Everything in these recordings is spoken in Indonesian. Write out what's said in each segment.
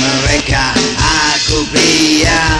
mereka. Aku biar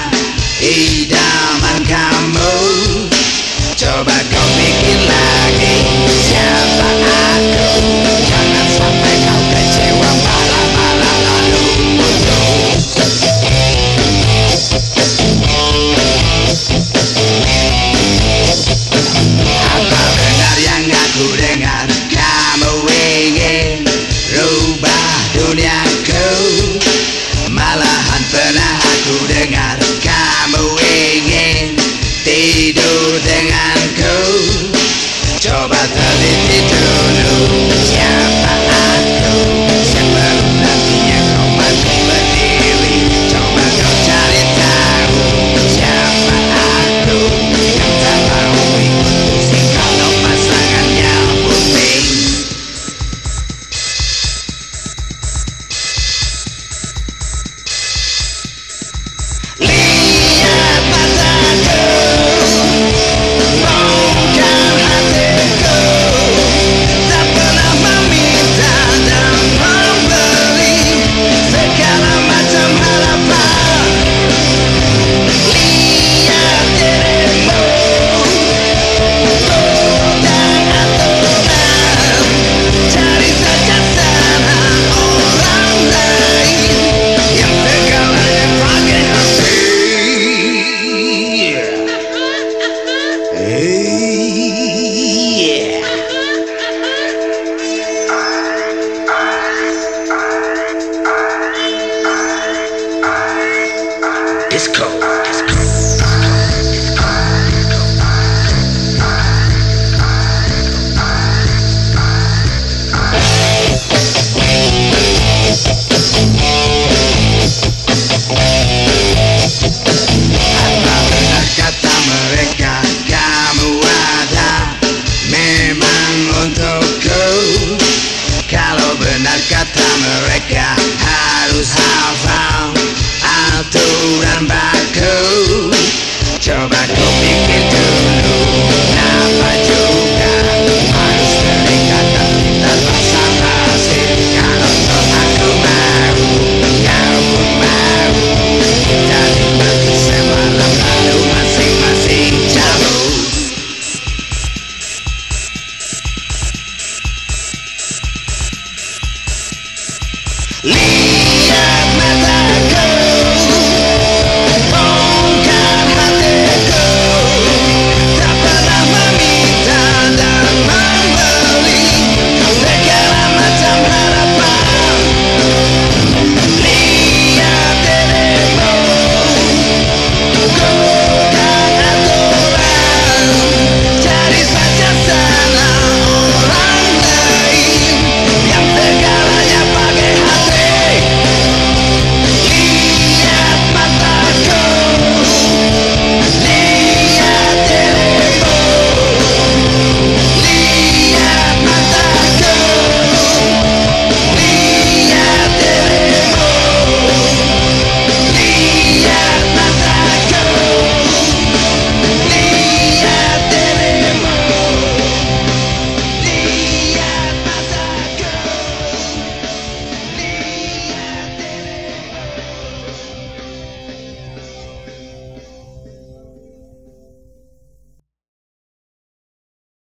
Leave